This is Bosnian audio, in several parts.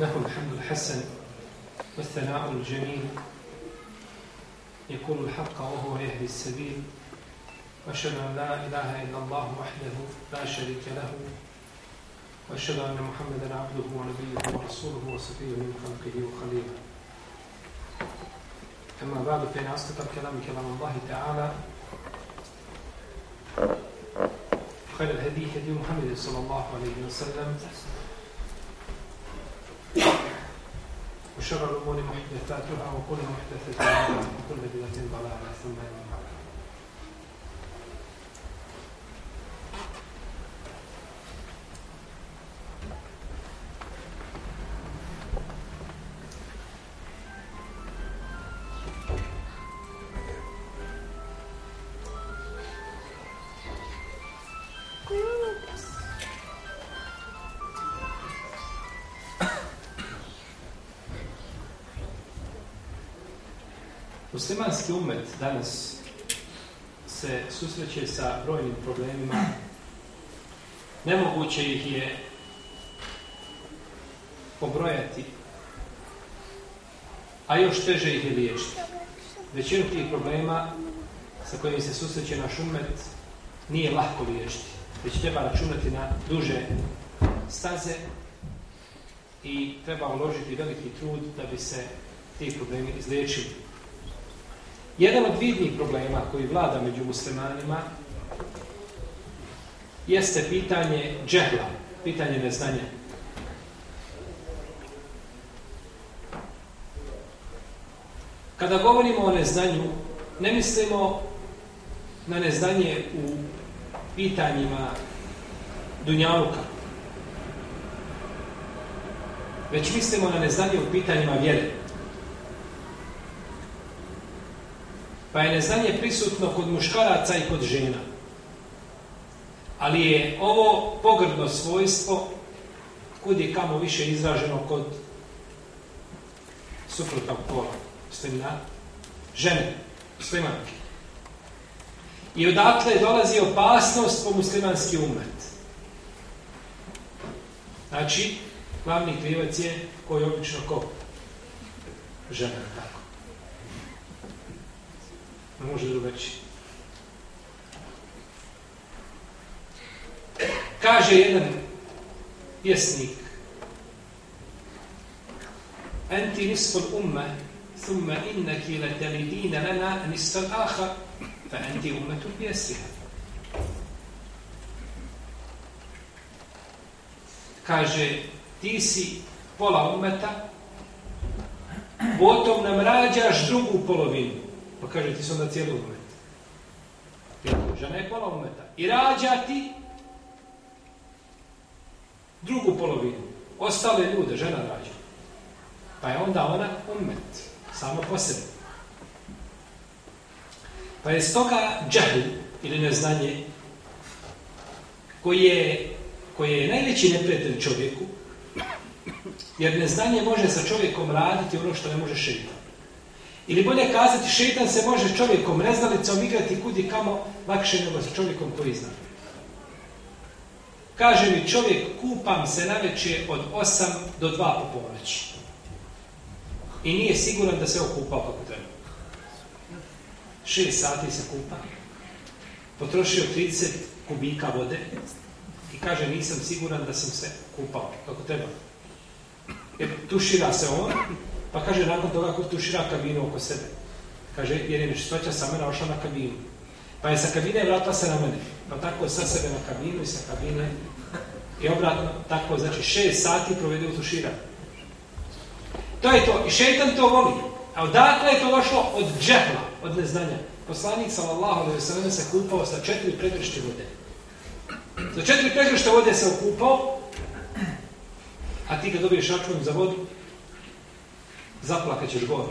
له الحمد الحسن والثناء الجميل. يقول الحق وهو يهدي السبيل. وأشهد أن لا إله إلا الله وحده لا شريك له. وأشهد أن محمدا عبده ونبيه ورسوله وصفيه من خلقه وخليله. أما بعد فإن أصدق الكلام كلام الله تعالى خير الهدي هدي محمد صلى الله عليه وسلم. وشر الأمور محدثاتها وكل محدثة وكل بدعة ضلالة ثم Muslimanski umet danas se susreće sa brojnim problemima. Nemoguće ih je pobrojati, a još teže ih je liječiti. Većinu tih problema sa kojim se susreće naš umet nije lahko liječiti, već treba računati na duže staze i treba uložiti veliki trud da bi se ti problemi izliječili. Jedan od vidnih problema koji vlada među muslimanima jeste pitanje džehla, pitanje neznanja. Kada govorimo o neznanju, ne mislimo na neznanje u pitanjima Dunjaluka, već mislimo na neznanje u pitanjima vjere. Pa je neznanje prisutno kod muškaraca i kod žena. Ali je ovo pogrdno svojstvo kud je kamo više izraženo kod suprotnog pola. Mislim na žene, muslimanke. I odatle dolazi opasnost po muslimanski umet. Znači, glavni krivac je koji obično ko? Žena, tako. Ne može drugačije. Kaže jedan pjesnik Enti nisful umme thumma innaki la talidina lana nisfal aha fa enti ummetu pjesriha. Kaže ti si pola ummeta potom nam rađaš drugu polovinu Pa kaže, ti su onda cijeli umet. Žena je pola umeta. I rađa ti drugu polovinu. Ostale ljude, žena rađa. Pa je onda ona umet. Samo po sebi. Pa je stoga džahl ili neznanje koje je, koje je najveći neprijatelj čovjeku jer neznanje može sa čovjekom raditi ono što ne može šeitati. Ili bolje kazati, šeitan se može čovjekom neznalicom igrati kudi kamo lakše nego sa čovjekom koji zna. Kaže mi čovjek, kupam se na večer od 8 do 2 po ponoći. I nije siguran da se okupao kako treba. 6 sati se kupa. Potrošio 30 kubika vode. I kaže, nisam siguran da sam se kupao kako treba. Jer tušira se on, Pa kaže, nakon toga ko tušira kabinu oko sebe. Kaže, jer je nečistoća sa mene ošla na kabinu. Pa je sa kabine vratila se na mene. Pa tako sa sebe na kabinu i sa kabine. I obratno, tako, znači, šest sati provede u tuširanju. To je to. I šeitan to voli. A odakle je to došlo? Od džehla, od neznanja. Poslanik, sallallahu alaihi sallam, se kupao sa četiri pregršte vode. Za četiri pregršte vode se okupao, a ti kad dobiješ račun za vodu, zaplakat ćeš gore.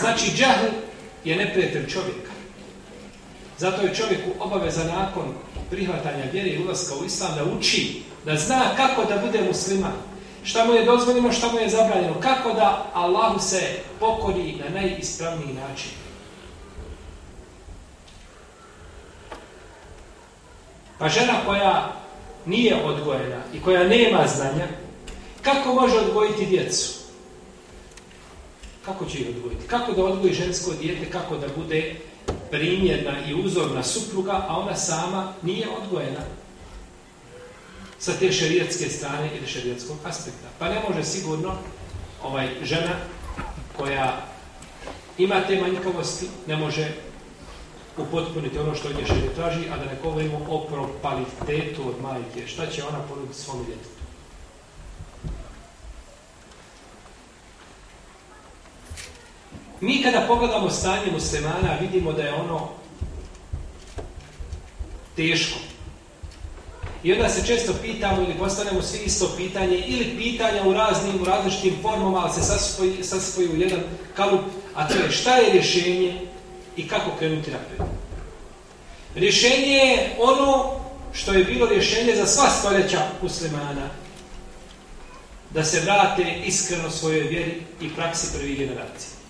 Znači, džahu je neprijatelj čovjeka. Zato je čovjeku obaveza nakon prihvatanja vjere i ulaska u islam da uči, da zna kako da bude musliman. Šta mu je dozvoljeno, šta mu je zabranjeno. Kako da Allahu se pokori na najispravniji način. Pa žena koja nije odgojena i koja nema znanja, kako može odgojiti djecu? Kako će ih odgojiti? Kako da odgoji žensko dijete, kako da bude primjerna i uzorna supruga, a ona sama nije odgojena sa te šerijetske strane ili šerijetskog aspekta. Pa ne može sigurno ovaj žena koja ima te manjkavosti, ne može upotpuniti ono što ovdje šerijet traži, a da ne govorimo o propalitetu od majke. Šta će ona ponuditi svom djetetu? Mi kada pogledamo stanje muslimana, vidimo da je ono teško. I onda se često pitamo ili postanemo svi isto pitanje ili pitanja u raznim, u različitim formama, ali se saspoji, saspoji u jedan kalup, a to je šta je rješenje i kako krenuti napred. Rješenje je ono što je bilo rješenje za sva stoljeća muslimana, da se vrate iskreno svojoj vjeri i praksi prvih generacija.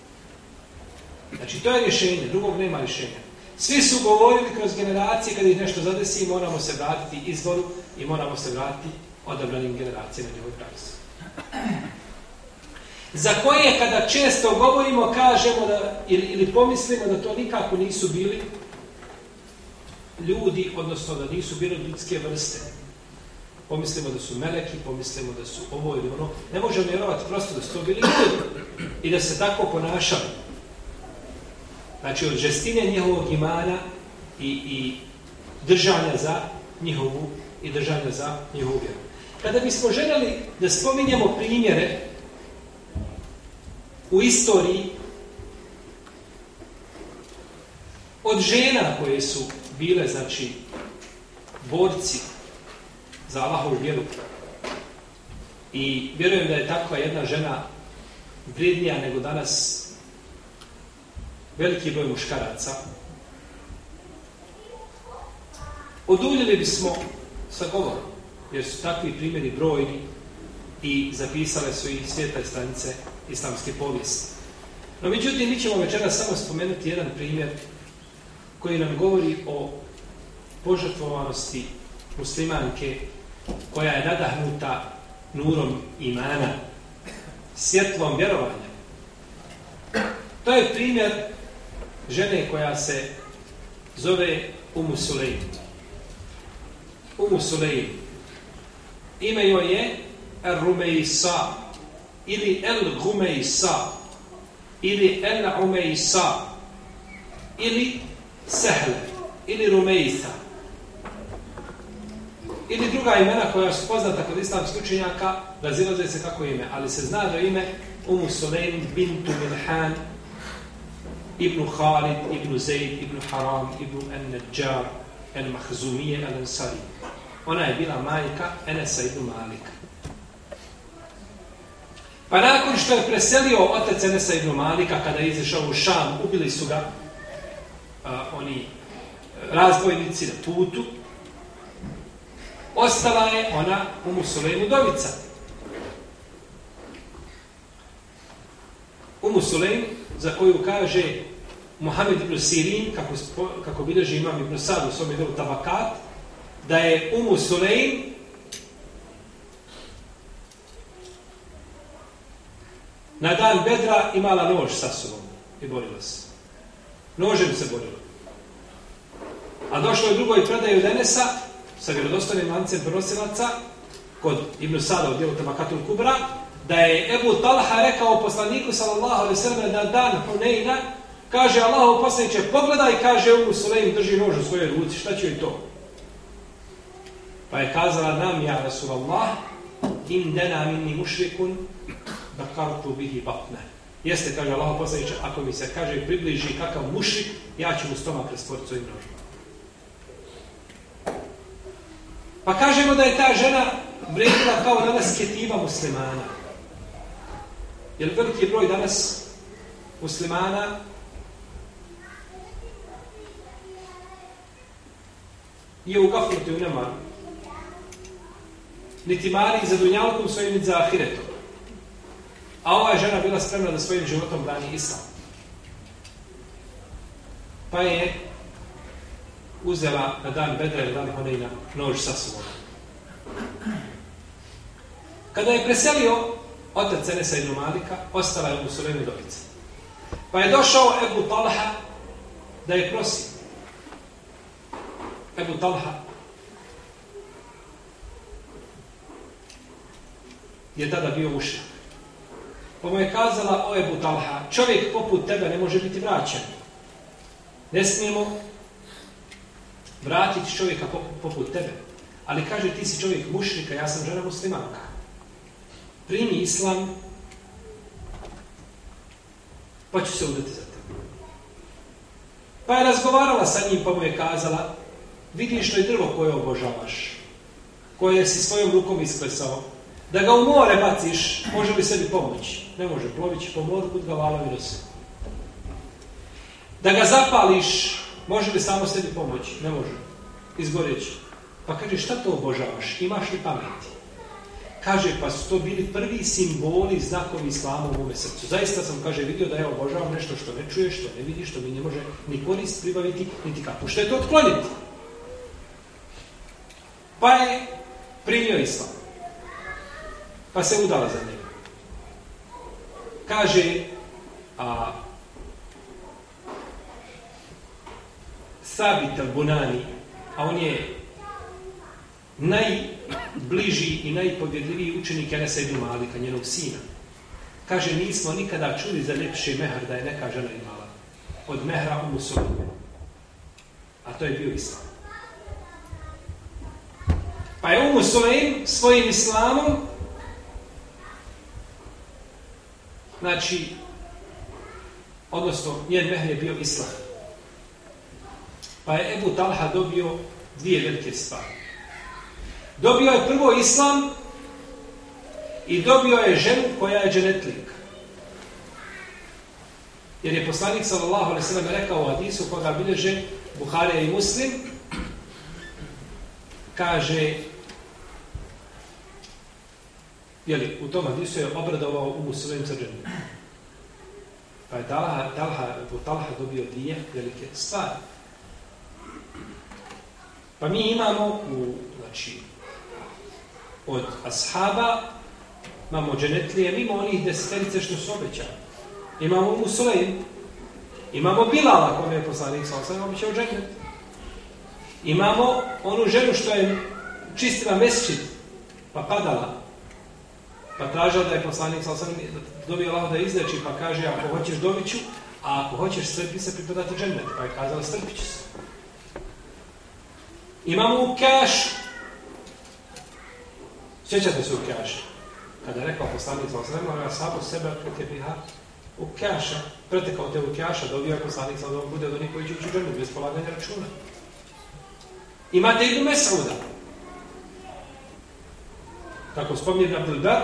Znači, to je rješenje, drugog nema rješenja. Svi su govorili kroz generacije, kada ih nešto zadesi, moramo se vratiti izvoru i moramo se vratiti odabranim generacijama njegove praksi. Za koje, kada često govorimo, kažemo da, ili, ili pomislimo da to nikako nisu bili ljudi, odnosno da nisu bili ljudske vrste. Pomislimo da su meleki, pomislimo da su ovo ili ono. Ne možemo vjerovati prosto da su to bili ljudi i da se tako ponašali. Znači, od žestine njihovog imana i, i držanja za njihovu i držanja za njihovu vjeru. Kada bismo željeli da spominjemo primjere u istoriji od žena koje su bile, znači, borci za Allahovu vjeru. I vjerujem da je takva jedna žena vrednija nego danas veliki broj muškaraca, oduljili bismo sa govorom, jer su takvi primjeri brojni i zapisale su i svijetle stranice islamske povijesti. No, međutim, mi ćemo večera samo spomenuti jedan primjer koji nam govori o požrtvovanosti muslimanke koja je nadahnuta nurom imana, svjetlom vjerovanja. To je primjer žene koja se zove Umu Sulejm. Umu Sulejm. Ime joj je El ili El Gumeisa ili El Umeisa ili Sehle ili Rumeisa ili druga imena koja su poznata kod islamskih učenjaka razilaze se kako ime, ali se zna da ime Umu Sulejm bintu Milhan Ibn Khalid, Ibn Zaid, Ibn Haram, Ibn An-Najjar, Al-Mahzumije, Al-Ansari. Ona je bila majka Enesa Ibn Malika. Pa nakon što je preselio otac Enesa Ibn Malika, kada je izašao u Šam, ubili su ga a, oni e, razbojnici na putu, ostala je ona u Musulejmu Dovica. U Musulejmu, za koju kaže Mohamed ibn Sirin, kako, kako bilježi imam ibn Sad u svom idolu Tabakat, da je Umu Sulejn na dan Bedra imala nož sa sobom i borila se. Nožem se borila. A došlo je drugoj predaju Denesa sa vjerodostanim lancem prosilaca kod Ibn Sada u dijelu Tabakatul Kubra, da je Ebu Talha rekao poslaniku sallallahu alaihi sallam na dan Huneyna, Kaže Allah poslaniče, pogledaj, kaže Umu Sulejm, drži nož u svojoj ruci, šta će joj to? Pa je kazala nam, ja Rasulallah, in dena minni mušrikun, da kartu bihi batne. Jeste, kaže Allah poslaniče, ako mi se kaže približi kakav mušrik, ja ću mu stomak rastvoriti svojim nožom. Pa kažemo da je ta žena vredila kao danas ketiva muslimana. Jer veliki broj danas muslimana je u gafletu u nemaru. Niti mari za dunjalkom svojim, niti za ahiretom. A ova žena bila spremna da svojim životom brani islam. Pa je uzela na dan Bedra ili dan Honejna nož sa sobom. Kada je preselio otac Enesa ibn Malika, ostala je u Sulemi dobica. Pa je došao Ebu Talha da je prosi. Ebu Talha je tada bio ušak. Pa mu je kazala o Ebu Talha, čovjek poput tebe ne može biti vraćan. Ne smijemo vratiti čovjeka poput tebe. Ali kaže, ti si čovjek mušnika, ja sam žena muslimanka. Primi islam, pa ću se udati za tebe. Pa je razgovarala sa njim, pa mu je kazala, vidiš to je drvo koje obožavaš, koje si svojom rukom isklesao, da ga u more baciš, može li sebi pomoći? Ne može, plovići po moru, kod ga valovi nose. Da ga zapališ, može li samo sebi pomoći? Ne može, izgoreći. Pa kaže, šta to obožavaš? Imaš li pameti? Kaže, pa su to bili prvi simboli, znakovi islama u mome srcu. Zaista sam, kaže, vidio da ja obožavam nešto što ne čuješ, što ne vidiš, što mi ne može ni korist pribaviti, niti kako. Što je to otkloniti? Pa je primio islam. Pa se udala za njega. Kaže, a, Sabit al-Bunani, a on je najbliži i najpovjedljiviji učenik Enesa ibn Malika, njenog sina. Kaže, nismo nikada čuli za ljepši mehar da je neka žena imala. Od mehra u musulmanu. A to je bio islam. Pa je Umu Sulaim svojim islamom znači odnosno njen mehr je bio islam. Pa je Ebu Talha dobio dvije velike stvari. Dobio je prvo islam i dobio je ženu koja je dženetlik. Jer je poslanik sallallahu alaihi sallam rekao u hadisu koga bilježe Buharija i Muslim kaže jeli, u tom hadisu je obradovao u svojim srđenom. Pa je Talha, Talha, Talha dobio dvije velike stvari. Pa mi imamo u, znači, od ashaba imamo dženetlije mimo onih deseterice što su obećali. Imamo Musulejn, imamo Bilala kome je poslanik sa osam obećao dženet. Imamo onu ženu što je čistila mesčit, pa padala, pa tražila da je poslanik sa osam dobio Allah da izleči, pa kaže ako hoćeš doviću, a ako hoćeš strpi se pripadati dženet, pa je kazala strpit se. Imamo u kašu, Sjećate se u Kjaši? Kada je rekao poslanik sa osrema, ja sabu sebe pretepiha u Kjaša, pretekao te u Kjaša, dobio je poslanik sa osrema, bude od onih koji će ući dženu, bez polaganja računa. Imate Ibn Mesauda. Kako spomnije Abdul Bar,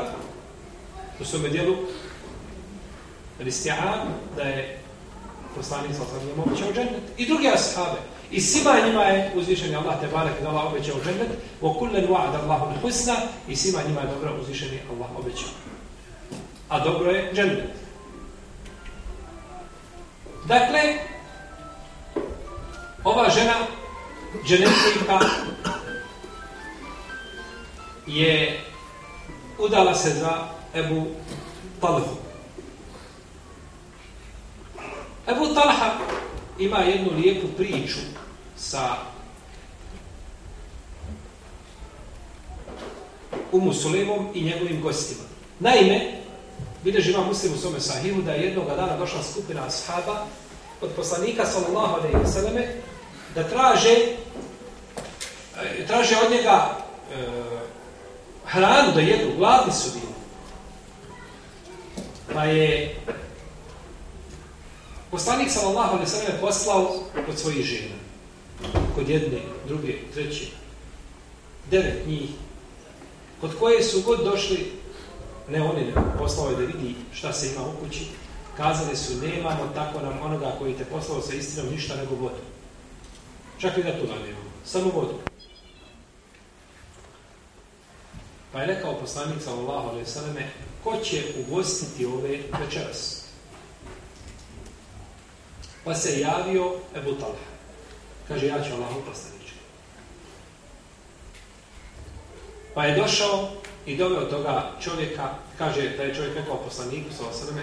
u svome dijelu, Risti'an, da je poslanik sa osrema, običao džennet. I drugi ashabe. I svima njima je uzvišen Allah te barek da Allah obećao džennet, wa kullen wa'ad Allahu al-husna i svima njima je dobro uzvišeni Allah obećao. A dobro je džennet. Dakle, ova žena, džennetlika, je udala se za Ebu Talhu. Ebu Talha ima jednu lijepu priču sa Umu Sulemom i njegovim gostima. Naime, bilježi ima muslim u svome sahihu da je jednog dana došla skupina ashaba od poslanika sallallahu alaihi wa sallame da traže e, traže od njega e, hranu da jedu, gladni su bili. Pa je poslanik sallallahu alaihi ve sellem poslao kod svojih žena kod jedne, druge, treće, devet njih, kod koje su god došli, ne oni, ne, poslao je da vidi šta se ima u kući, kazali su, nemamo tako nam onoga koji te poslao sa istinom ništa nego vodu. Čak i da tu nemamo, samo vodu. Pa je rekao poslanik sallallahu alaihi sallame, ko će ugostiti ove večeras? Pa se javio Ebu Talha. Kaže, ja ću Allahom poslaniče. Pa je došao i doveo toga čovjeka, kaže da je čovjek rekao poslaniku sa osrme,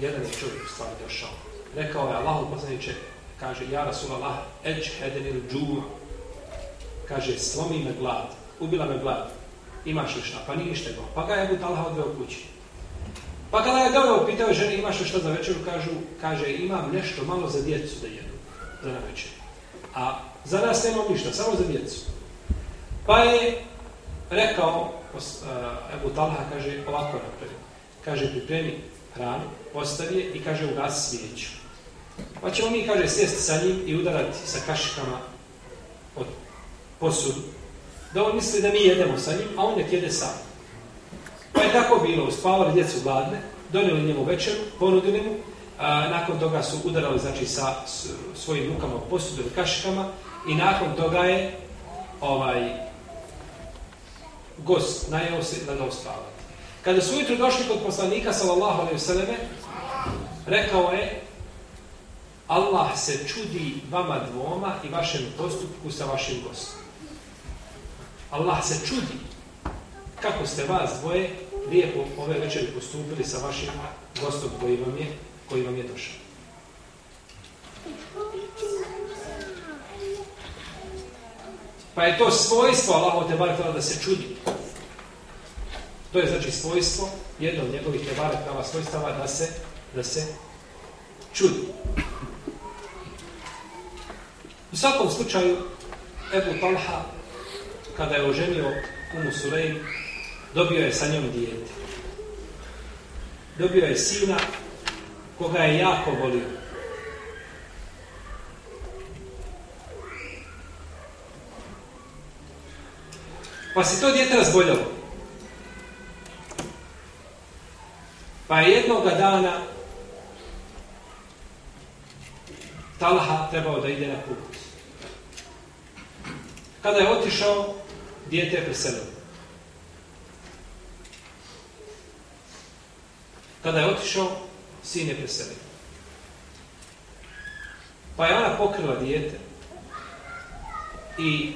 jedan je čovjek u stvari došao. Rekao je Allahom poslaniče, kaže, ja Rasulallah, eđ hedenil džuma. Kaže, slomi me glad, ubila me glad. Imaš li šta? Pa nije ništa go. Pa ga je Ebu Talha odveo kući. Pa kada je doveo, pitao ženi, imaš li šta za večeru? Kažu, kaže, imam nešto malo za djecu da jedu, za na večer. A za nas nemam ništa, samo za djecu. Pa je rekao, uh, Ebu Talha kaže, ovako napravi. Kaže, pripremi hranu, postavi je i kaže, ugasi svijeću. Pa ćemo mi, kaže, sjesti sa njim i udarati sa kašikama od posudu. Da on misli da mi jedemo sa njim, a on nek jede sam. Pa je tako bilo, uspavali djecu gladne, donijeli njemu večeru, ponudili mu, a, nakon toga su udarali znači, sa svojim rukama u posudu ili kašikama i nakon toga je ovaj gost najao se da ga uspavati. Kada su ujutru došli kod poslanika, sallallahu alaihi selleme, rekao je, Allah se čudi vama dvoma i vašem postupku sa vašim gostom. Allah se čudi kako ste vas dvoje lijepo ove večeri postupili sa vašim gostom koji vam je, koji vam je došao. Pa je to svojstvo Allaho te bar da se čudi. To je znači svojstvo, jedno od njegovih te bar prava svojstava da se, da se čudi. U svakom slučaju, Ebu Talha, kada je oženio Umu Surejn, dobio je sa njom dijete. Dobio je sina koga je jako volio. Pa se to dijete razboljalo. Pa je jednoga dana Talha trebao da ide na put. Kada je otišao, dijete je preselilo. Kada je otišao, sin je preselio. Pa je ona pokrila dijete i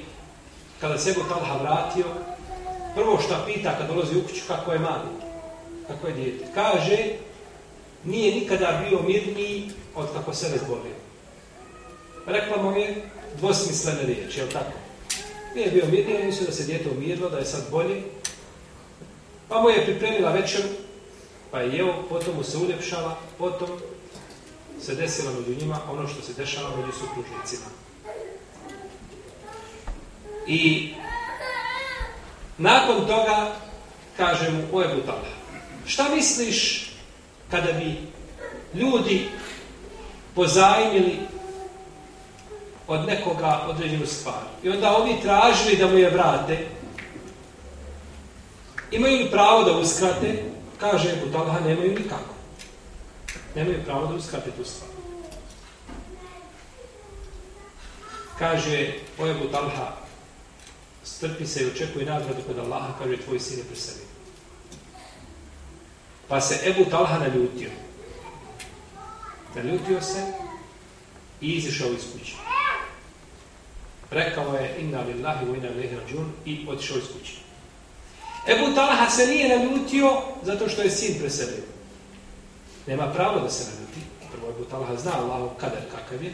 kada se Ebu Talha vratio, prvo što pita kad dolazi u kuću, kako je mali, kako je dijete. Kaže, nije nikada bio mirniji od kako se razbolio. Rekla mu je dvosmislene riječi, je li tako? Nije bio mirniji, mislio da se dijete umirilo, da je sad bolje. Pa mu je pripremila večer, pa je jeo, potom mu se uljepšala, potom se desilo među njima ono što se dešava među supružnicima. I nakon toga kaže mu o Ebu Talha, šta misliš kada bi ljudi pozajmili od nekoga određenu stvar i onda oni tražili da mu je vrate, imaju li pravo da uskrate? Kaže Ebu Talha, nemaju nikako. Nemaju pravo da uskrate tu stvar. Kaže o Ebu Talha, strpi se i očekuje nagradu kod Allaha, kaže tvoj sin je preselio. Pa se Ebu Talha naljutio. Naljutio se i izišao iz kuće. Rekao je inna lillahi wa inna ilaihi rađun i otišao iz kuće. Ebu Talha se nije naljutio zato što je sin preselio. Nema pravo da se naljuti. Prvo Ebu Talha zna Allahu kader kakav je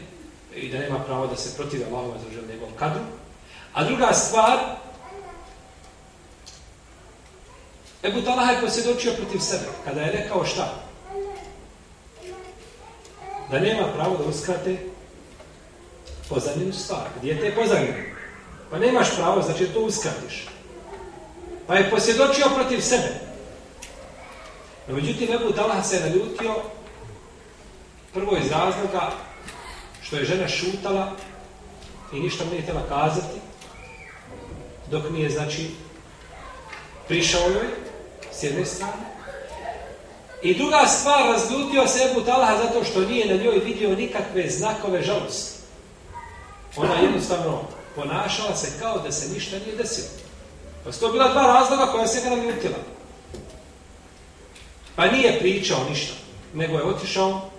i da nema pravo da se protive Allahu za žel njegovom kadru. A druga stvar, Ebu Talha je posjedočio protiv sebe, kada je rekao šta? Da nema pravo da uskrate pozadnjenu stvar. Gdje te je pozadnjenu? Pa nemaš pravo, znači to uskratiš. Pa je posjedočio protiv sebe. No, međutim, Ebu Talha se naljutio prvo iz razloga što je žena šutala i ništa mu nije htjela kazati dok nije, znači, prišao joj s jedne strane. I druga stvar, razljutio se Ebu Talha zato što nije na njoj vidio nikakve znakove žalosti. Ona jednostavno ponašala se kao da se ništa nije desilo. Pa su to bila dva razloga koja se ga naljutila. Pa nije pričao ništa, nego je otišao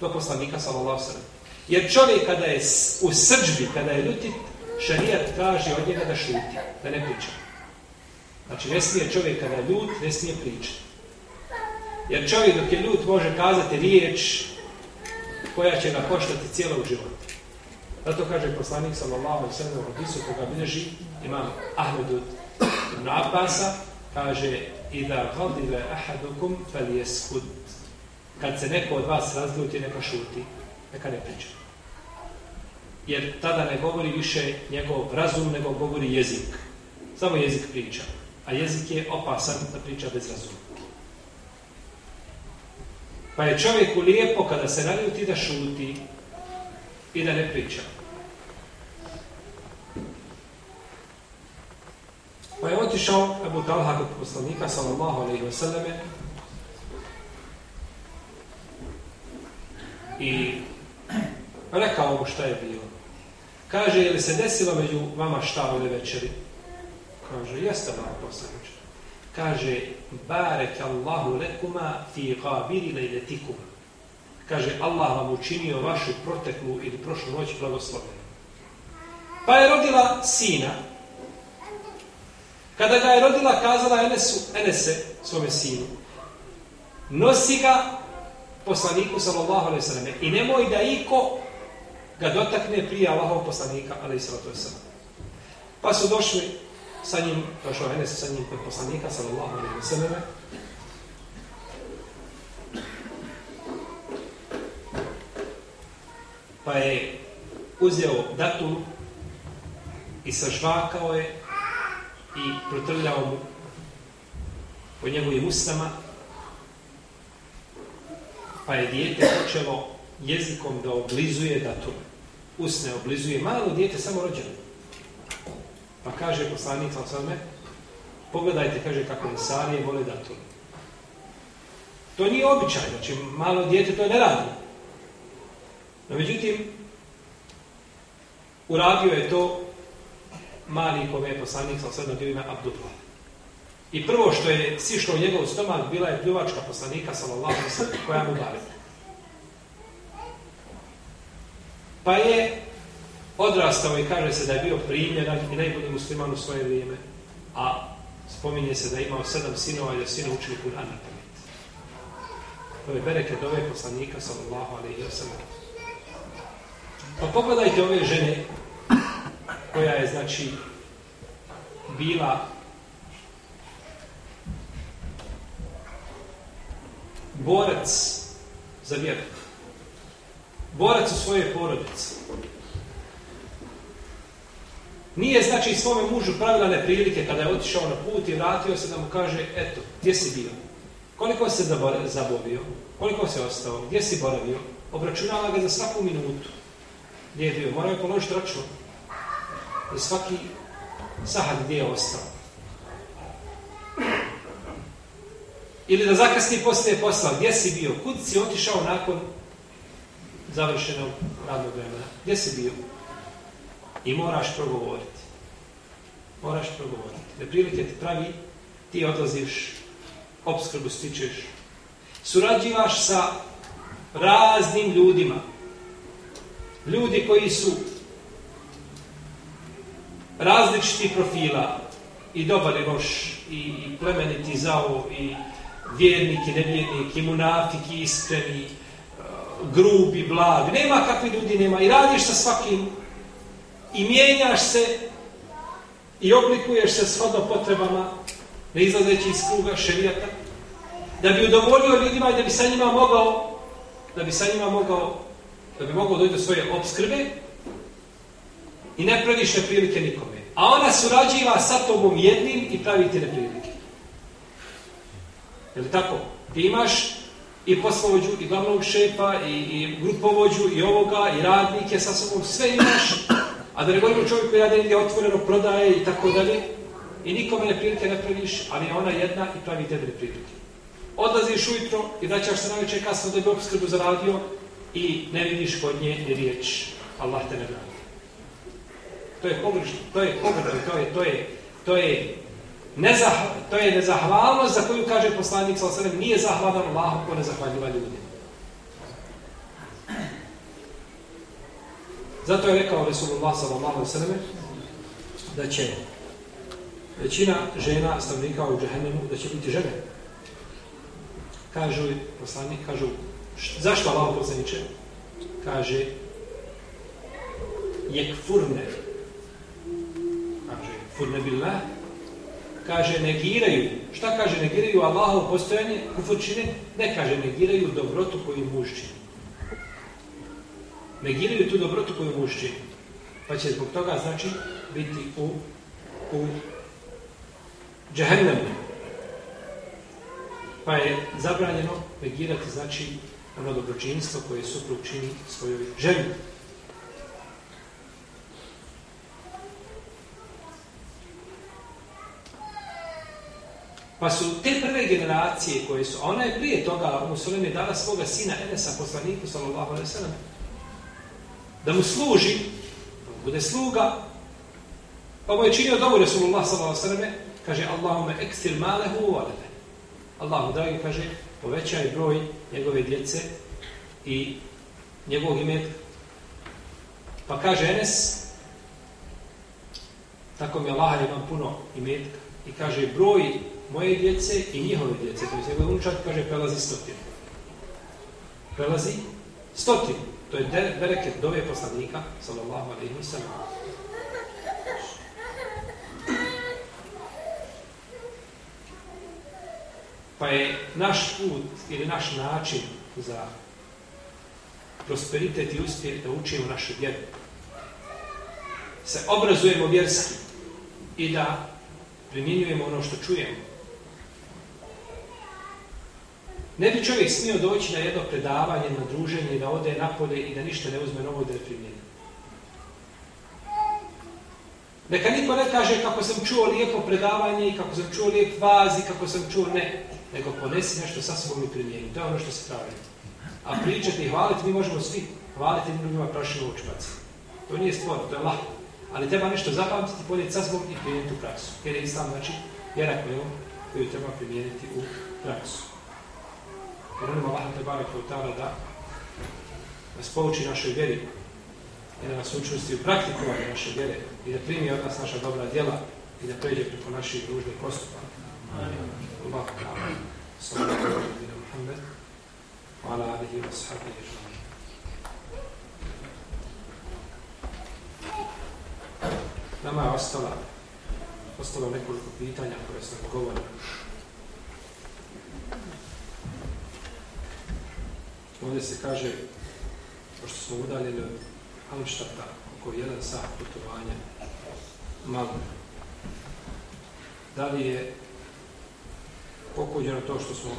do poslanika sallallahu sallam. Jer čovjek kada je u srđbi, kada je ljutit, šarijat traži od njega da šuti, da ne priča. Znači, ne smije čovjek kada je ljut, ne smije pričati. Jer čovjek dok je ljut može kazati riječ koja će ga koštati cijelog života. Zato kaže poslanik sallallahu sallam u hadisu koga bilježi imam Ahmed ibn Abbasa kaže ida ghadiba ahadukum falyaskud kad se neko od vas razljuti neka šuti neka ne priča. Jer tada ne govori više njegov razum nego govori jezik. Samo jezik priča a jezik je opasan da priča bez razuma. Pa je čovjeku lijepo kada se naljuti da šuti i da ne priča. Pa je otišao Ebu Talha kod poslanika, sallallahu alaihi wa sallame, i rekao mu šta je bilo. Kaže, je li se desilo među vama šta ove večeri? Kaže, jeste vam poslaniče. Kaže, barek Allahu lekuma fi gabiri lejletikuma. Kaže, Allah vam učinio vašu proteklu ili prošlu noć blagoslovenu. Pa je rodila sina, Kada ga je rodila, kazala Enesu, Enese, svome sinu, nosi ga poslaniku, sallallahu alaihi sallam, i nemoj da iko ga dotakne prije Allahov poslanika, alaihi sallatu sallam. Pa su došli sa njim, došao Enes sa njim kod poslanika, sallallahu alaihi sallam, pa je uzeo datu i sažvakao je i protrljao mu po njegovim ustama, pa je dijete počelo jezikom da oblizuje datum. Usne oblizuje malo dijete, samo rođeno. Pa kaže poslanik Salsame, pogledajte, kaže, kako Nesarije vole datum. To nije običaj, znači malo dijete to ne radi. No međutim, uradio je to mali kome je poslanik sa osredno bio ime Abdullah. I prvo što je sišlo u njegov stomak bila je pljuvačka poslanika sallallahu alejhi koja mu bare. Pa je odrastao i kaže se da je bio primjeran i najbolji musliman u svoje vrijeme. A spominje se da je imao sedam sinova i da sinu učili Kur'an na pamet. To je bereke ove poslanika sallallahu alejhi ve sellem. Pa pogledajte ove žene koja je znači bila borac za vjeru. Borac u svoje porodice. Nije znači svome mužu pravila neprilike kada je otišao na put i vratio se da mu kaže eto, gdje si bio? Koliko se zabavio? Koliko se ostao? Gdje si boravio? Obračunala ga za svaku minutu. Gdje je bio? Morao je položiti račun i svaki sahad gdje je ostao. Ili da zakasni poslije posla, gdje si bio, kud si otišao nakon završenog radnog vremena, gdje si bio? I moraš progovoriti. Moraš progovoriti. Da prilike ti pravi, ti odlaziš, obskrbu stičeš. Surađivaš sa raznim ljudima. Ljudi koji su različitih profila. I dobar je loš i, i plemeniti zao i vjernik i nevjernik i munafik i iskreni uh, grub i blag. Nema kakvi ljudi nema. I radiš sa svakim i mijenjaš se i oblikuješ se shodno potrebama ne izlazeći iz kruga šerijata. Da bi udovoljio ljudima i da bi sa njima mogao da bi sa njima mogao da bi mogao doći do svoje obskrbe i ne praviš neprilike nikome. A ona surađiva sa tobom jednim i pravi ti neprilike. Je li tako? Ti imaš i poslovođu, i glavnog šepa, i, i grupovođu, i ovoga, i radnike sa sobom, sve imaš. A da ne govorimo čovjek koji radi negdje otvoreno, prodaje i tako dalje. I nikome neprilike ne praviš, ali ona jedna i pravi tebe neprilike. Odlaziš ujutro i vraćaš se na večer kasno da bi obskrbu zaradio i ne vidiš kod nje riječ. Allah te ne brani. To je pogrešno, to je pogrešno, to je, to je, to je, nezah, to je nezahvalnost za koju kaže poslanik sa osrem, nije zahvalan Allah ko ne zahvaljiva ljudi. Zato je rekao Resulullah sallallahu alaihi sallam da će većina žena stavnika u džehennemu da će biti žene. Kažu poslanik, kažu, zašto Allah poslaniče? Kaže, jek furne. nebillah. Kaže, negiraju. Šta kaže, negiraju Allahov postojanje, kufur čine? Ne kaže, negiraju dobrotu koju muž čini. Negiraju tu dobrotu koju muž čini. Pa će zbog toga, znači, biti u, u džahennemu. Pa je zabranjeno negirati, znači, ono dobročinstvo koje suprug čini svojoj ženi. Pa su te prve generacije koje su, ona je prije toga, Musulem je dala svoga sina Enesa, poslaniku, sallallahu alaihi sallam, da mu služi, da mu bude sluga, pa mu je činio dobu Resulullah sallallahu alaihi sallam, kaže Allahume ekstir malehu u valede. Allahu dragi kaže, povećaj broj njegove djece i njegovog imetka. Pa kaže Enes, tako mi Allah imam puno imetka, i kaže broj moje djece i njihove djece, to je njegove unučak, kaže prelazi stotinu. Prelazi stotinu. To je bereket dove poslanika, sallallahu alaihi wa sallam. Pa je naš put ili naš način za prosperitet i uspjeh da učimo našu vjeru. Se obrazujemo vjerski i da primjenjujemo ono što čujemo. Ne bi čovjek smio doći na jedno predavanje, na druženje, da ode napolje i da ništa ne uzme novo da je primjenio. Neka niko ne kaže kako sam čuo lijepo predavanje i kako sam čuo lijep vaz i kako sam čuo ne, nego ponesi nešto sa sobom i primjeni. To je ono što se pravi. A pričati i hvaliti, mi možemo svi hvaliti i drugima prašinu učbaci. To nije stvar, to je lahko. Ali treba nešto zapamtiti, ponijeti sa sobom i primijeniti u praksu. Jer je islam, znači, vjera koju, koju treba primijeniti u praksu molimo onima Allah te barek u ta'ala da nas pouči našoj vjeri i da nas učusti u praktikovanju naše vjere i da primi od nas naša dobra djela i da pređe preko naših ružnih postupa. Allah ta'ala. Sallallahu alaihi wa Muhammed wa ala alihi wa sahabihi Nama je ostala, ostalo nekoliko pitanja koje sam govorio. Ovdje se kaže, pošto smo udaljeni od Alštata, oko jedan sat putovanja, malo. Da li je pokuđeno to što smo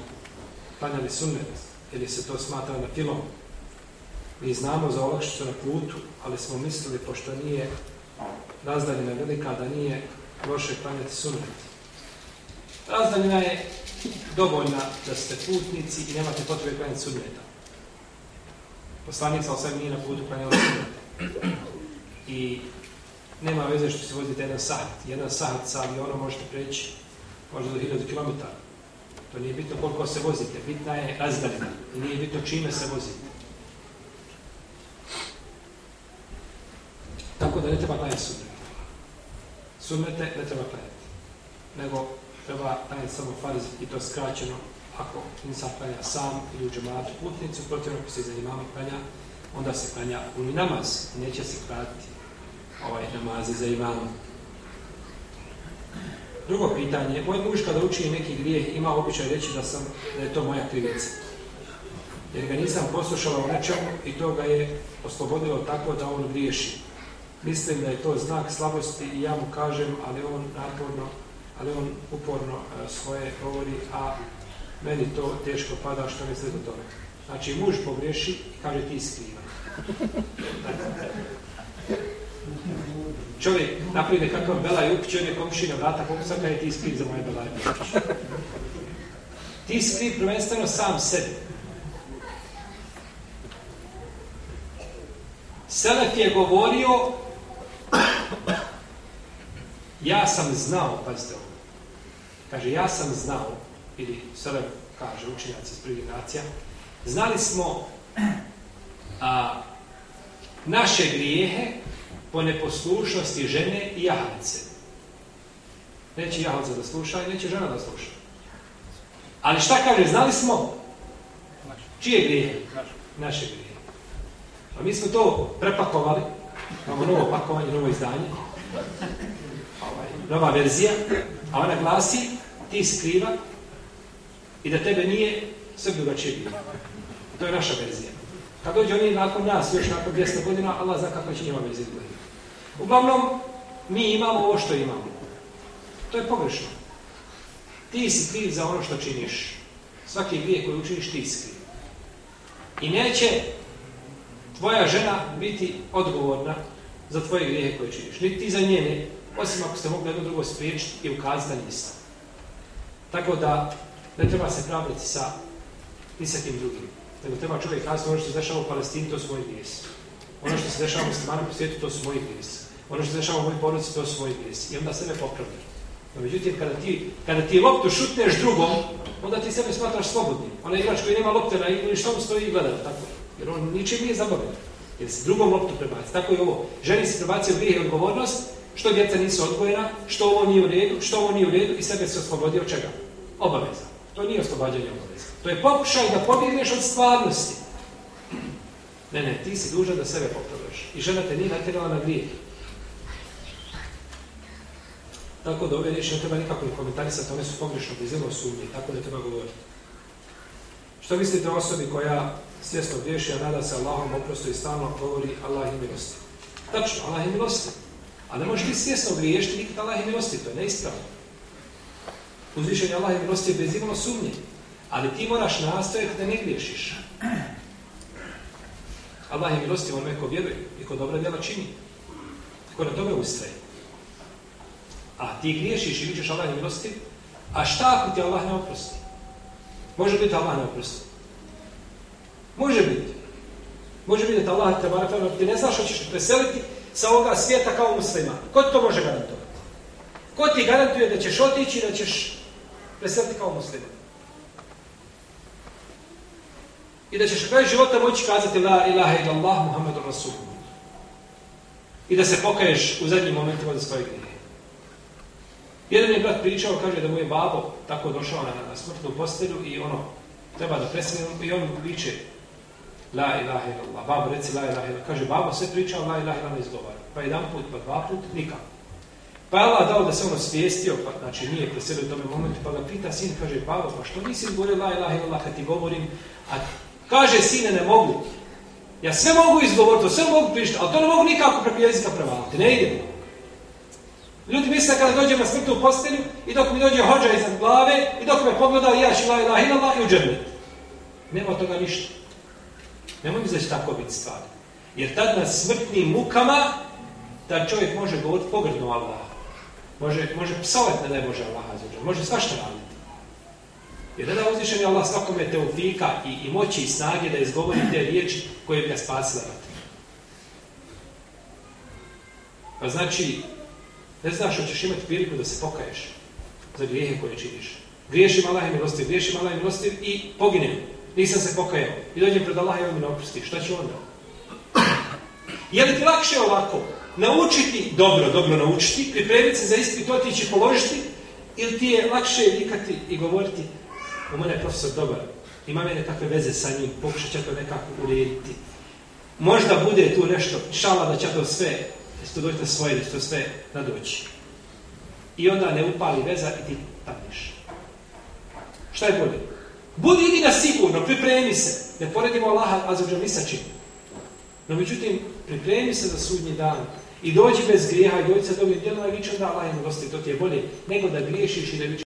planjali sunnet, ili se to smatra na filom? Mi znamo za olakšicu na putu, ali smo mislili, pošto nije razdaljena velika, da nije loše planjati sunnet. Razdaljena je dovoljna da ste putnici i nemate potrebe planjati sunneta. Poslanik sa osam nije na putu klanjao sunneta. I nema veze što se vozite jedan sahat. Jedan sahat sa avionom možete preći možda do 1000 km. To nije bitno koliko se vozite, bitna je razdaljena. I nije bitno čime se vozite. Tako da ne treba klanjati sunnet. Sunnete ne treba klanjati. Nego treba klanjati samo farz i to skraćeno ako insan klanja sam ili u džematu putnicu, protivno ako se za imama klanja, onda se klanja puni namaz i neće se kratiti ovaj namaz za imama. Drugo pitanje, moj muž kada uči neki grijeh ima običaj reći da sam da je to moja krivica. Jer ga nisam poslušala u nečemu i to ga je oslobodilo tako da on griješi mislim da je to znak slabosti i ja mu kažem, ali on naporno, ali on uporno e, svoje govori, a meni to teško pada što ne sve do toga. Znači, muž pogreši i kaže ti skriva. Čovjek naprije kakav bela i upiće, on je komšina vrata, kako kada je ti skriv za moje bela i Ti skriv prvenstveno sam sebi. Selef je govorio ja sam znao, pazite ovo, kaže, ja sam znao, ili Selef kaže učinjaci iz prvih nacija, znali smo a, naše grijehe po neposlušnosti žene i jahalice. Neće jahalica da sluša i neće žena da sluša. Ali šta kaže, znali smo? Čije grijehe? Naše grijehe. A mi smo to prepakovali, imamo novo pakovanje, novo izdanje, ovaj, nova verzija, a ona glasi, ti skriva i da tebe nije sve drugačije bilo. To je naša verzija. Kad dođe oni nakon nas, još nakon 200 godina, Allah zna kako će njima verzija gledati. Uglavnom, mi imamo ovo što imamo. To je pogrešno. Ti si kriv za ono što činiš. Svaki grije koji učiniš, ti si kriv. I neće tvoja žena biti odgovorna za tvoje grijehe koje činiš. Niti ti za njene, osim ako ste mogli jedno drugo spriječiti i ukazati da nista. Tako da ne treba se pravdati sa nisakim drugim. Nego treba čovjek kazati ono što se dešava u Palestini, to su moji grijesi. Ono što se dešava u muslimanom po svijetu, to su moji grijesi. Ono što se dešava u mojoj porodici, to su moji grijesi. I onda sebe popravlja. No, međutim, kada ti, kada ti loptu šutneš drugom, onda ti sebe smatraš slobodnim. Ona igrač koji nema lopte na igru, ništa mu stoji i gleda, tako. Jer on ničim nije zabavljen. Jer se drugom loptu prebaci. Tako je ovo. Ženi se prebacio grije i odgovornost, što djeca nisu odgojena, što ovo nije u redu, što ovo nije u redu i sebe se oslobodio čega? Obaveza. To nije oslobađanje obaveza. To je pokušaj da pobjegneš od stvarnosti. Ne, ne, ti si dužan da sebe popravljaš. I žena te nije natjerala na grijeh. Tako da ove riječi ne treba nikako ni komentarisati, one su pogrešno prizemno sumnje, tako da treba govoriti. Što mislite o osobi koja svjesno griješi, a nada se Allahom oprosto i stalno govori Allah i milosti? Tačno, Allah i milosti. A ne možeš ti svjesno griješiti nikad Allah i milosti, to je neispravno. Uzvišenje Allah i milosti je bez imalo sumnje. Ali ti moraš nastojati da ne griješiš. Allah je milosti onome ko vjeruje i ko dobra djela čini. Ko na tome ustraje. A ti griješiš i vidiš Allah je milosti, a šta ako ti Allah ne oprosti? Može biti Allah ne oprosti. Može biti. Može biti da Allah te barak ono, ti ne znaš hoćeš preseliti sa ovoga svijeta kao muslima. Ko to može garantovati? Ko ti garantuje da ćeš otići da ćeš preseliti kao musliman. I da ćeš na kraju života moći kazati La ilaha ila Allah Muhammedu Rasulullah. I da se pokaješ u zadnjim momentima za svoje grije. Jedan je brat pričao, kaže da mu je babo tako došao na, na smrtnu postelju i ono, treba da presne i on viče La ilaha ila Allah. Babo reci La ilaha ila Kaže, babo sve pričao, La ilaha ila ne izgovara. Pa jedan put, pa dva put, nikako. Pa je Allah dao da se on osvijestio, pa znači nije preselio u tome momentu, pa ga pita sin, kaže, Pavo, pa što nisi izgovorio La ilaha illallah kad ti govorim, a Kaže, sine, ne mogu. Ja sve mogu izgovoriti, sve mogu prišti, ali to ne mogu nikako preko jezika prevaliti. Ne ide. Ljudi misle kada dođem na smrtu u postelju i dok mi dođe hođa iznad glave i dok me pogleda ja ću la ilaha illallah i uđernet. Nema toga ništa. Nemoj mi znači tako biti stvari. Jer tad na smrtnim mukama da čovjek može govoriti pogrdno Allah. Može, može psovat da najbože Allaha Allah. Može svašta raditi. Jer da uzvišen je Allah svakome teofika i, i moći i snage da izgovori te riječi koje bi ga spasila vatre. Pa znači, ne znaš hoćeš imati priliku da se pokaješ za grijehe koje činiš. Griješim Allah i milostiv, griješim Allah i milostiv i poginem. Nisam se pokajao. I dođem pred Allah i on mi ne oprosti. Šta će onda? Je li ti lakše ovako? Naučiti, dobro, dobro naučiti, pripremiti se za ispit, otići položiti, ili ti je lakše vikati i govoriti u mene je profesor dobar, ima mene takve veze sa njim, pokušat će to nekako urediti. Možda bude tu nešto, šala da će to sve, da će to doći na svoje, da će to sve nadoći. I onda ne upali veza i ti padneš. Šta je bolje? Budi idi na sigurno, pripremi se. Ne poredimo Allaha azuđa mi sa čim. No međutim, pripremi se za sudnji dan i dođi bez grijeha i dođi sa dobrim djelom i vići onda Allah im gosti, to ti je bolje nego da griješiš i da vići